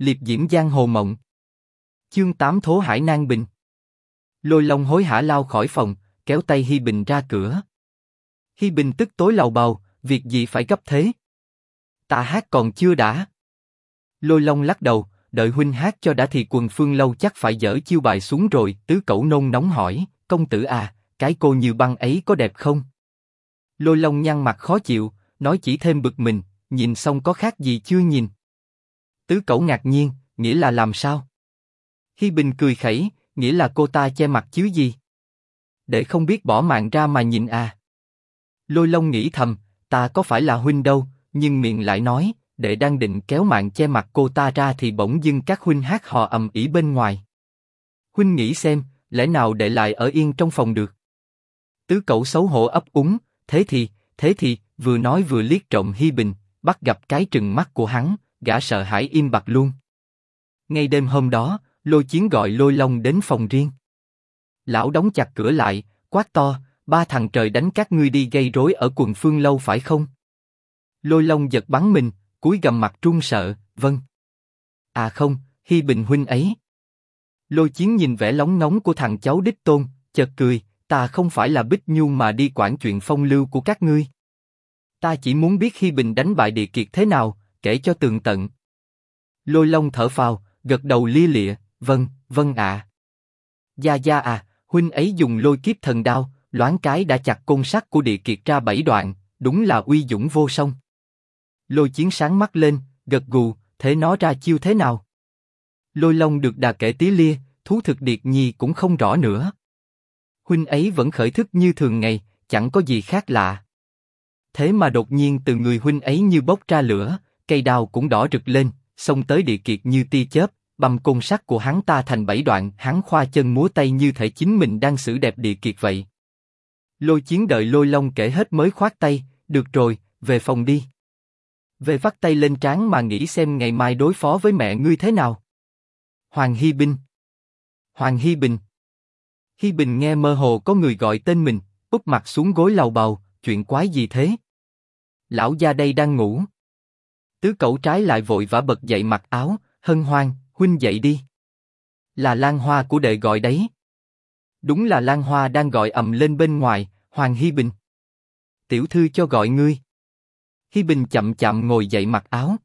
liệp diễm giang hồ mộng. Chương 8 Thố Hải Nan Bình. Lôi Long hối hả lao khỏi phòng, kéo tay Hi Bình ra cửa. Hi Bình tức tối lầu bầu, việc gì phải gấp thế? Ta hát còn chưa đã. Lôi Long lắc đầu, đợi huynh hát cho đã thì quần phương lâu chắc phải dở chiêu bài xuống rồi. Tứ Cẩu nôn nóng hỏi, công tử à, cái cô như băng ấy có đẹp không? Lôi Long nhăn mặt khó chịu, nói chỉ thêm bực mình, nhìn xong có khác gì chưa nhìn. Tứ Cẩu ngạc nhiên, nghĩa là làm sao? Hi Bình cười khẩy, nghĩa là cô ta che mặt chứ gì? Để không biết bỏ mạng ra mà nhìn à? Lôi Long nghĩ thầm, ta có phải là huynh đâu, nhưng miệng lại nói, để đang định kéo mạng che mặt cô ta ra thì bỗng dưng các huynh hát hò ầm ĩ bên ngoài. Huynh nghĩ xem, lẽ nào để lại ở yên trong phòng được? Tứ cậu xấu hổ ấp úng, thế thì, thế thì, vừa nói vừa liếc trộm Hi Bình, bắt gặp cái trừng mắt của hắn, gã sợ hãi im bặt luôn. Ngay đêm hôm đó, Lôi Chiến gọi Lôi Long đến phòng riêng. Lão đóng chặt cửa lại, quát to, ba thằng trời đánh các ngươi đi gây rối ở quần phương lâu phải không? Lôi Long giật bắn mình, cúi gầm mặt trung sợ, vâng. À không, Hi Bình huynh ấy. Lôi Chiến nhìn vẻ lóng nóng của thằng cháu đích tôn, chợt cười, ta không phải là Bích Nhu mà đi quản chuyện phong lưu của các ngươi. Ta chỉ muốn biết Hi Bình đánh bại địa kiệt thế nào, kể cho tường tận. Lôi Long thở phào, gật đầu lia lịa, vâng, vâng ạ. Gia Gia à, huynh ấy dùng lôi kiếp thần đao, loáng cái đã chặt côn sắt của địa kiệt ra bảy đoạn, đúng là uy dũng vô song. Lôi chiến sáng mắt lên, gật gù, thế nó ra chiêu thế nào? Lôi Long được đà kể tí lia, thú thực điệt nhi cũng không rõ nữa. Huynh ấy vẫn khởi thức như thường ngày, chẳng có gì khác lạ. Thế mà đột nhiên từ người huynh ấy như bốc ra lửa, cây đao cũng đỏ rực lên, xông tới địa kiệt như tia chớp, băm côn sắt của hắn ta thành bảy đoạn, hắn khoa chân múa tay như thể chính mình đang xử đẹp địa kiệt vậy. Lôi chiến đợi lôi long kể hết mới khoát tay, được rồi, về phòng đi. Về vắt tay lên trán mà nghĩ xem ngày mai đối phó với mẹ ngươi thế nào. Hoàng hy Bình. Hoàng hy Bình. hy Bình nghe mơ hồ có người gọi tên mình, úp mặt xuống gối lầu bầu, chuyện quái gì thế? Lão gia đây đang ngủ. Tứ cậu trái lại vội vã bật dậy mặc áo, hân hoan, huynh dậy đi. Là Lan Hoa của đệ gọi đấy. Đúng là Lan Hoa đang gọi ầm lên bên ngoài, Hoàng hy Bình. Tiểu thư cho gọi ngươi. hy Bình chậm chậm ngồi dậy mặc áo.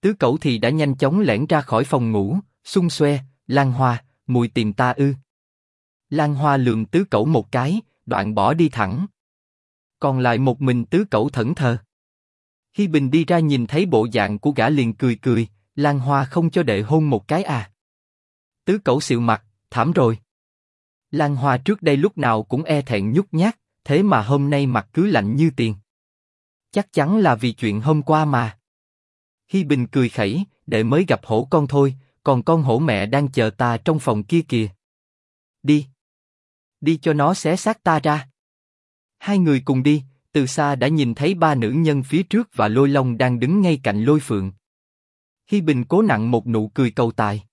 Tứ cậu thì đã nhanh chóng lẻn ra khỏi phòng ngủ, xung xoe, Lan Hoa, mùi tìm ta ư? Lan Hoa lườm tứ cậu một cái, đoạn bỏ đi thẳng. Còn lại một mình tứ cậu thẫn thờ. Hi Bình đi ra nhìn thấy bộ dạng của gã liền cười cười, Lan Hoa không cho đệ hôn một cái à? Tứ cẩu xịu mặt, thảm rồi. Lan Hoa trước đây lúc nào cũng e thẹn nhút nhát, thế mà hôm nay mặt cứ lạnh như tiền. Chắc chắn là vì chuyện hôm qua mà. Hi Bình cười khẩy, đệ mới gặp hổ con thôi, còn con hổ mẹ đang chờ ta trong phòng kia kìa. Đi. Đi cho nó xé xác ta ra. Hai người cùng đi, từ xa đã nhìn thấy ba nữ nhân phía trước và lôi long đang đứng ngay cạnh lôi phượng. Hi Bình cố nặng một nụ cười cầu tài.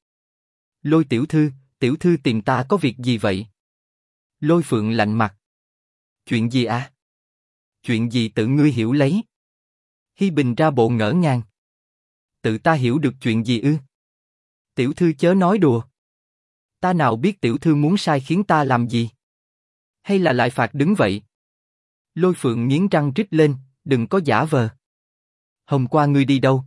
Lôi tiểu thư, tiểu thư tìm ta có việc gì vậy? Lôi phượng lạnh mặt. Chuyện gì à? Chuyện gì tự ngươi hiểu lấy? Hi Bình ra bộ ngỡ ngàng. Tự ta hiểu được chuyện gì ư? Tiểu thư chớ nói đùa. Ta nào biết tiểu thư muốn sai khiến ta làm gì? Hay là lại phạt đứng vậy? Lôi phượng nghiến răng rít lên, đừng có giả vờ. Hôm qua ngươi đi đâu?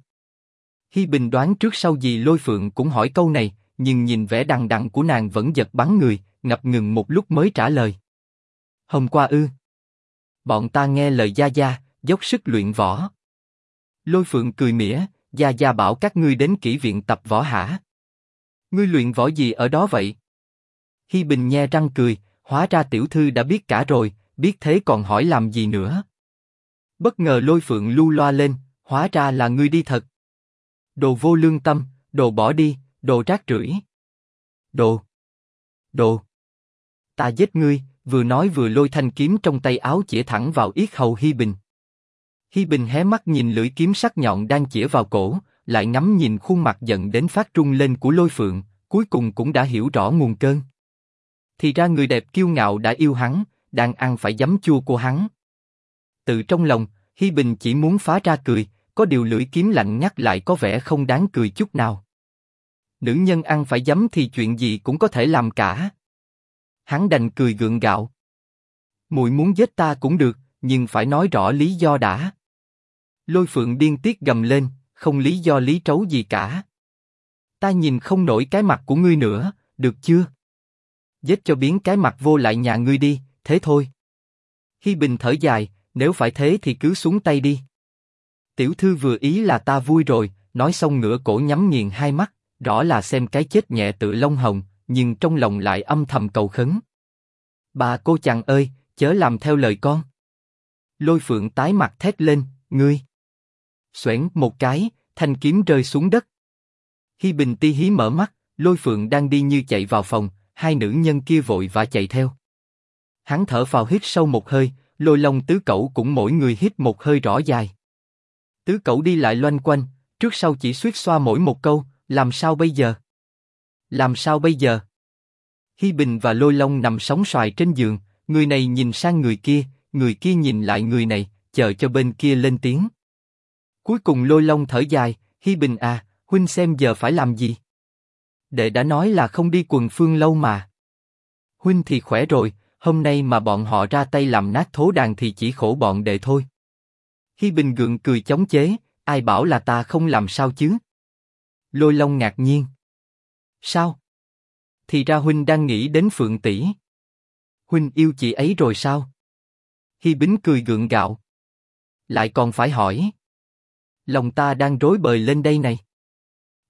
Hi Bình đoán trước sau gì Lôi Phượng cũng hỏi câu này, nhưng nhìn vẻ đằng đằng của nàng vẫn giật bắn người, ngập ngừng một lúc mới trả lời. Hôm qua ư? Bọn ta nghe lời Gia Gia, dốc sức luyện võ. Lôi Phượng cười mỉa, Gia Gia bảo các ngươi đến kỹ viện tập võ hả? Ngươi luyện võ gì ở đó vậy? Hi Bình nhe răng cười, hóa ra tiểu thư đã biết cả rồi, biết thế còn hỏi làm gì nữa? Bất ngờ Lôi Phượng lưu loa lên, hóa ra là ngươi đi thật. Đồ vô lương tâm, đồ bỏ đi, đồ rác rưởi. Đồ. Đồ. Ta giết ngươi, vừa nói vừa lôi thanh kiếm trong tay áo chĩa thẳng vào yết hầu Hi Bình. Hi Bình hé mắt nhìn lưỡi kiếm sắc nhọn đang chĩa vào cổ, lại ngắm nhìn khuôn mặt giận đến phát trung lên của lôi phượng, cuối cùng cũng đã hiểu rõ nguồn cơn. Thì ra người đẹp kiêu ngạo đã yêu hắn, đang ăn phải giấm chua của hắn. Từ trong lòng, Hi Bình chỉ muốn phá ra cười, có điều lưỡi kiếm lạnh nhắc lại có vẻ không đáng cười chút nào. Nữ nhân ăn phải giấm thì chuyện gì cũng có thể làm cả. Hắn đành cười gượng gạo. Muội muốn giết ta cũng được, nhưng phải nói rõ lý do đã. Lôi phượng điên tiết gầm lên, không lý do lý trấu gì cả. Ta nhìn không nổi cái mặt của ngươi nữa, được chưa? Giết cho biến cái mặt vô lại nhà ngươi đi, thế thôi. Hi Bình thở dài, nếu phải thế thì cứ xuống tay đi. Tiểu thư vừa ý là ta vui rồi, nói xong ngửa cổ nhắm nghiền hai mắt, rõ là xem cái chết nhẹ tự long hồng, nhưng trong lòng lại âm thầm cầu khấn. Bà cô chàng ơi, chớ làm theo lời con. Lôi phượng tái mặt thét lên, ngươi. Xoẻn một cái, thanh kiếm rơi xuống đất. Hi Bình ti hí mở mắt, lôi phượng đang đi như chạy vào phòng, hai nữ nhân kia vội và chạy theo. Hắn thở vào hít sâu một hơi, lôi long tứ cẩu cũng mỗi người hít một hơi rõ dài. Tứ cẩu đi lại loanh quanh, trước sau chỉ suýt xoa mỗi một câu, làm sao bây giờ? Làm sao bây giờ? Hi Bình và Lôi Long nằm sóng xoài trên giường, người này nhìn sang người kia, người kia nhìn lại người này, chờ cho bên kia lên tiếng. Cuối cùng Lôi Long thở dài, Hi Bình à, huynh xem giờ phải làm gì? Đệ đã nói là không đi quần phương lâu mà. Huynh thì khỏe rồi, hôm nay mà bọn họ ra tay làm nát thố đàn thì chỉ khổ bọn đệ thôi. Hi Bình gượng cười chống chế, ai bảo là ta không làm sao chứ? Lôi Long ngạc nhiên. Sao? Thì ra huynh đang nghĩ đến Phượng tỷ. Huynh yêu chị ấy rồi sao? Hi Bính cười gượng gạo. Lại còn phải hỏi. Lòng ta đang rối bời lên đây này.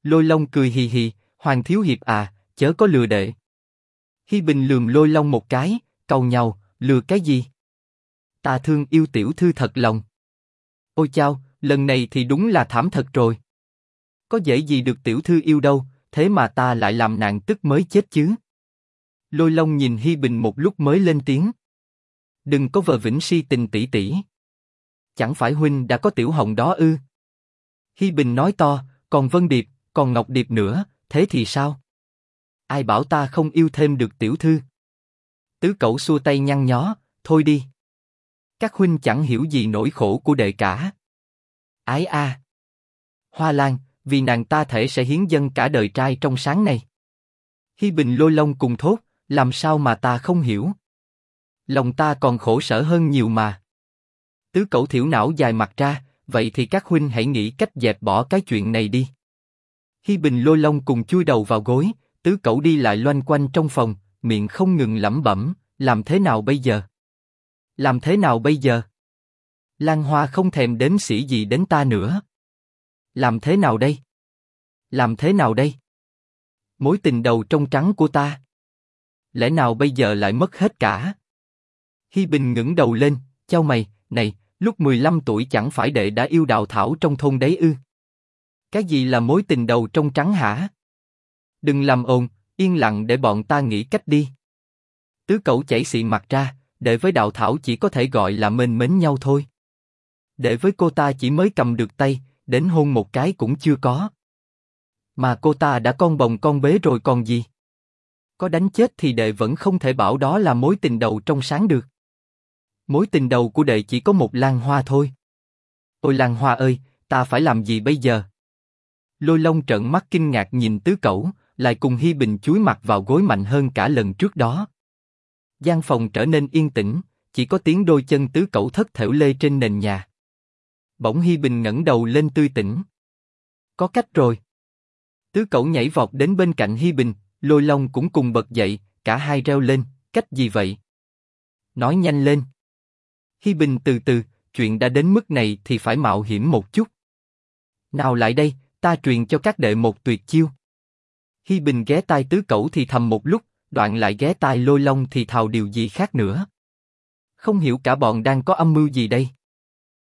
Lôi Long cười hì hì, Hoàng thiếu hiệp à, chớ có lừa đệ. Hi Bình lườm Lôi Long một cái, cầu nhau, lừa cái gì? Ta thương yêu tiểu thư thật lòng. Ôi chao, lần này thì đúng là thảm thật rồi. Có dễ gì được tiểu thư yêu đâu, thế mà ta lại làm nạn tức mới chết chứ. Lôi Long nhìn Hi Bình một lúc mới lên tiếng. Đừng có vờ vĩnh si tình tỷ tỷ. Chẳng phải huynh đã có tiểu hồng đó ư? Hi Bình nói to, còn Vân Điệp, còn Ngọc Điệp nữa, thế thì sao? Ai bảo ta không yêu thêm được tiểu thư? Tứ cậu xua tay nhăn nhó, thôi đi. Các huynh chẳng hiểu gì nỗi khổ của đệ cả. Ái a. Hoa Lan, vì nàng ta thể sẽ hiến dân cả đời trai trong sáng này. Hi Bình lôi long cùng thốt, làm sao mà ta không hiểu? Lòng ta còn khổ sở hơn nhiều mà. Tứ cậu thiểu não dài mặt ra, vậy thì các huynh hãy nghĩ cách dẹp bỏ cái chuyện này đi. Hi Bình lôi long cùng chui đầu vào gối, tứ cậu đi lại loanh quanh trong phòng, miệng không ngừng lẩm bẩm, làm thế nào bây giờ? Làm thế nào bây giờ? Lan Hoa không thèm đếm xỉ gì đến ta nữa. Làm thế nào đây? Làm thế nào đây? Mối tình đầu trong trắng của ta. Lẽ nào bây giờ lại mất hết cả? Hi Bình ngẩng đầu lên, chau mày, này, lúc 15 tuổi chẳng phải đệ đã yêu đào thảo trong thôn đấy ư? Cái gì là mối tình đầu trong trắng hả? Đừng làm ồn, yên lặng để bọn ta nghĩ cách đi. Tứ cậu chảy xị mặt ra, để với đạo thảo chỉ có thể gọi là mến mến nhau thôi. Để với cô ta chỉ mới cầm được tay, đến hôn một cái cũng chưa có. Mà cô ta đã con bồng con bế rồi còn gì? Có đánh chết thì đệ vẫn không thể bảo đó là mối tình đầu trong sáng được. Mối tình đầu của đệ chỉ có một lan hoa thôi. Ôi lan hoa ơi, ta phải làm gì bây giờ? Lôi Long trợn mắt kinh ngạc nhìn tứ cẩu, lại cùng Hi Bình chúi mặt vào gối mạnh hơn cả lần trước đó. gian phòng trở nên yên tĩnh, chỉ có tiếng đôi chân tứ cẩu thất thểu lê trên nền nhà. Bỗng Hi Bình ngẩng đầu lên tươi tỉnh. Có cách rồi. Tứ cẩu nhảy vọt đến bên cạnh Hi Bình, Lôi Long cũng cùng bật dậy, cả hai reo lên, cách gì vậy? Nói nhanh lên. Hi Bình từ từ, chuyện đã đến mức này thì phải mạo hiểm một chút. Nào lại đây, ta truyền cho các đệ một tuyệt chiêu. Hi Bình ghé tai tứ cẩu thì thầm một lúc, đoạn lại ghé tai lôi long thì thào điều gì khác nữa. Không hiểu cả bọn đang có âm mưu gì đây.